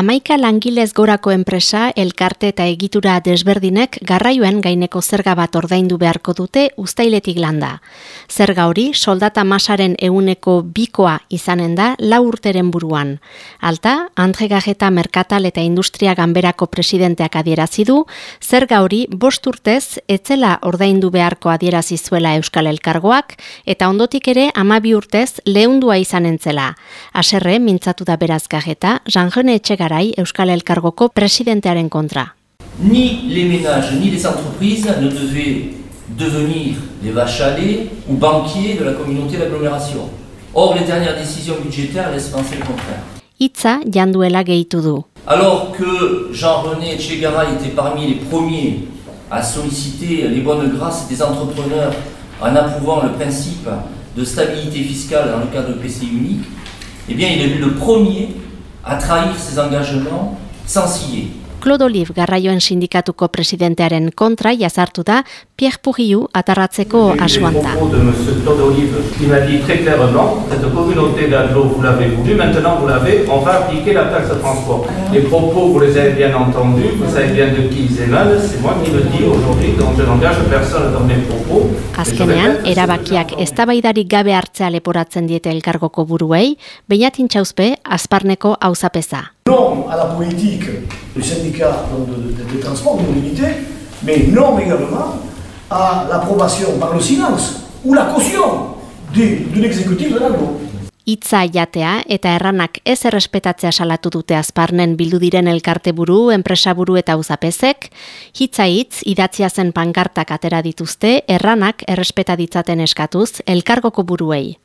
Amaika langilez gorako enpresa, elkarte eta egitura desberdinek garraioen gaineko zerga bat ordaindu beharko dute ustailetik landa. Zerga hori, soldata masaren euneko bikoa izanen da lau urteren buruan. Alta, Andre Gajeta Merkatal eta Industria Ganberako presidenteak adierazi du, zerga hori bost urtez etzela ordaindu beharko adierazi zuela Euskal Elkargoak, eta ondotik ere amabi urtez lehundua izanen zela. Aserre, mintzatu da beraz Gajeta, Jean-René Garay Euskal Elkargoko presidentearen kontra. Ni les ménages ni les entreprises ne devaient devenir les vaches à lait ou banquiers de la communauté d'agglomération. Or, les dernières décisions budgétaires laissent penser le contraire. Itza janduela gehitu du. Alors que Jean-René Chegaray était parmi les premiers à solliciter les bonnes grâces des entrepreneurs en approuvant le principe de stabilité fiscale dans le cadre de PCI unique, eh bien, il est le premier à trahir ses engagements sans scier. Claude Olive garraioen sindikatuko presidentearen kontra jazartu da Pierre Pourriou atarratzeko asuanta. cette communauté d'agglo vous l'avez voulu maintenant vous l'avez on va appliquer la taxe de transport. Les propos vous les avez bien entendus vous savez bien de qui ils émanent c'est moi qui le dis aujourd'hui donc je n'engage personne dans mes propos. Azkenean erabakiak eztabaidarik gabe hartzea leporatzen diete elkargoko buruei, beinatin txauzpe azparneko auzapeza. Non à la politique du syndicat de, de, de, de transport de mobilité, mais non également à l'approbation par le silence ou la caution d'un exécutif de l'agro. Itza jatea eta erranak ez errespetatzea salatu dute azparnen bildu diren elkarte buru, enpresa buru eta uzapezek, hitza hitz idatzia zen pankartak atera dituzte, erranak errespeta ditzaten eskatuz elkargoko buruei.